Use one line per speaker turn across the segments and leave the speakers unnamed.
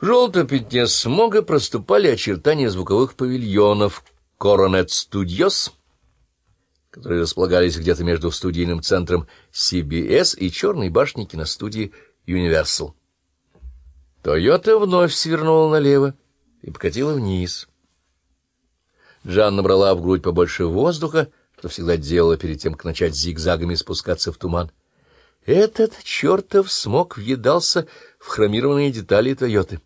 В желтом пятне смога проступали очертания звуковых павильонов Coronet Studios, которые располагались где-то между студийным центром CBS и черной башней киностудии Universal. Тойота вновь свернула налево и покатила вниз. Джан набрала в грудь побольше воздуха, что всегда делала перед тем, как начать зигзагами спускаться в туман. Этот чертов смог въедался в хромированные детали Тойоты.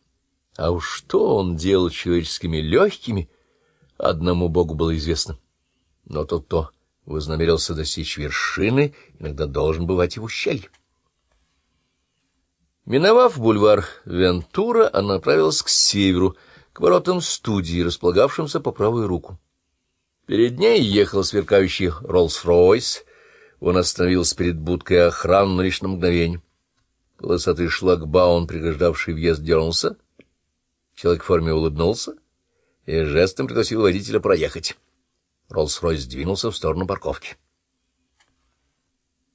А уж что он делал человеческими легкими, одному богу было известно. Но тот, кто вознамерился достичь вершины, иногда должен бывать и в ущелье. Миновав бульвар Вентура, она направилась к северу, к воротам студии, располагавшимся по правую руку. Перед ней ехал сверкающий Роллс-Ройс. Он остановился перед будкой охраны лишь на мгновение. Полосатый шлагбаун, преграждавший въезд, дернулся. Человек в форме улыбнулся и жестом пригласил водителя проехать. Роллс-Ройс двинулся в сторону парковки.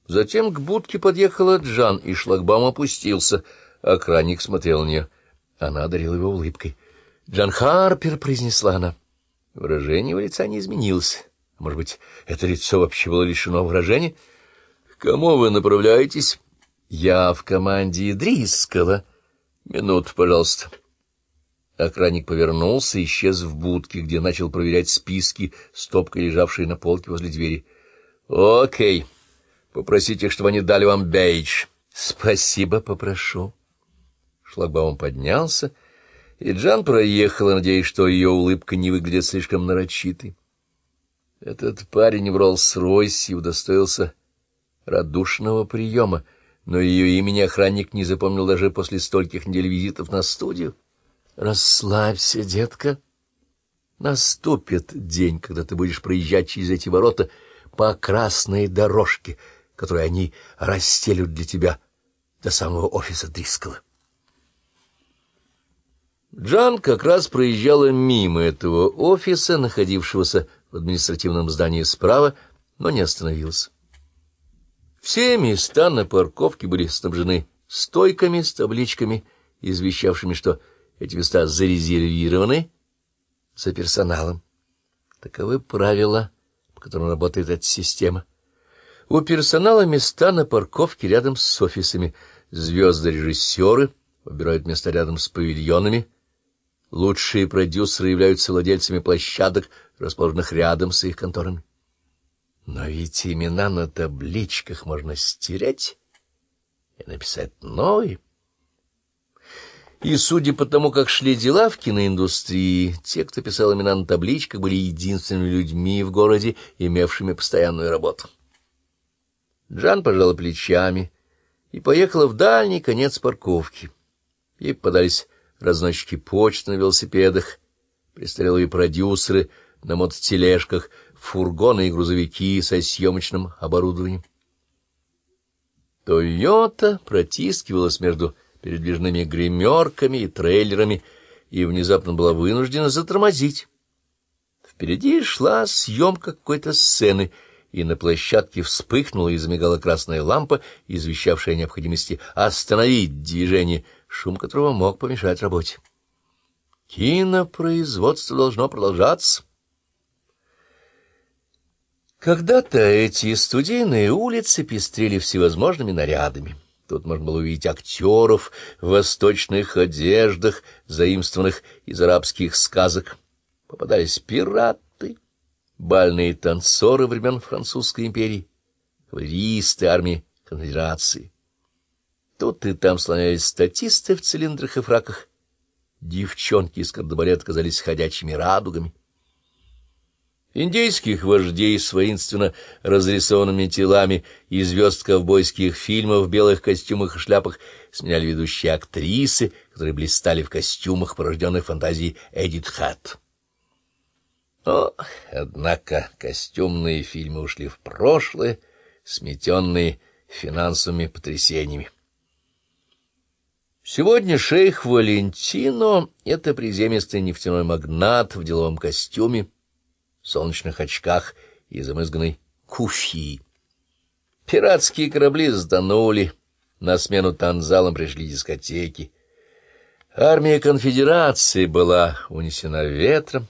Затем к будке подъехала Джан, и шлагбаум опустился. Охранник смотрел на нее. Она одарила его улыбкой. — Джан Харпер, — произнесла она. Выражение его лица не изменилось. Может быть, это лицо вообще было лишено выражения? — К кому вы направляетесь? — Я в команде Дрискала. — Минуту, пожалуйста. Охранник повернулся и исчез в будке, где начал проверять списки, стопкой лежавшие на полке возле двери. — Окей. Попросите, чтобы они дали вам бейдж. — Спасибо, попрошу. Шлагбаум поднялся, и Джан проехала, надеясь, что ее улыбка не выглядит слишком нарочитой. Этот парень в Роллс-Ройсе удостоился радушного приема, но ее имени охранник не запомнил даже после стольких недель визитов на студию. Расслабься, детка. Наступит день, когда ты будешь проезжать через эти ворота по красной дорожке, которую они расстелют для тебя до самого офиса Дрискала. Джан как раз проезжала мимо этого офиса, находившегося в административном здании справа, но не остановилась. Все места на парковке были снабжены стойками с табличками, извещавшими, что эти места зарезервированы за персоналом. Таковы правила, по которым работает эта система. У персонала места на парковке рядом с офисами. Звезды-режиссеры выбирают места рядом с павильонами. Лучшие продюсеры являются владельцами площадок, расположенных рядом с их конторами. Но ведь имена на табличках можно стереть и написать новые. И, судя по тому, как шли дела в киноиндустрии, те, кто писал имена на табличках, были единственными людьми в городе, имевшими постоянную работу. Джан пожала плечами и поехала в дальний конец парковки. Ей попадались разносчики почты на велосипедах, престарелые продюсеры на мототележках, фургоны и грузовики со съемочным оборудованием. «Тойота» протискивалась между передвижными гримерками и трейлерами, и внезапно была вынуждена затормозить. Впереди шла съемка какой-то сцены, и на площадке вспыхнула и замигала красная лампа, извещавшая о необходимости остановить движение, шум которого мог помешать работе. Кинопроизводство должно продолжаться. Когда-то эти студийные улицы пестрели всевозможными нарядами. Тут можно было увидеть актеров в восточных одеждах, заимствованных из арабских сказок. Попадались пираты, бальные танцоры времен Французской империи, кавалеристы армии конфедерации. Тут и там слонялись статисты в цилиндрах и фраках. Девчонки из кардебалет казались ходячими радугами. Индейских вождей с воинственно разрисованными телами и звезд ковбойских фильмов в белых костюмах и шляпах сменяли ведущие актрисы, которые блистали в костюмах, порожденных фантазией Эдит Хатт. Но, однако, костюмные фильмы ушли в прошлое, сметенные финансовыми потрясениями. Сегодня шейх Валентино — это приземистый нефтяной магнат в деловом костюме, солнечных очках и замызганной куфьи. Пиратские корабли сданули, на смену танзалам пришли дискотеки. Армия конфедерации была унесена ветром,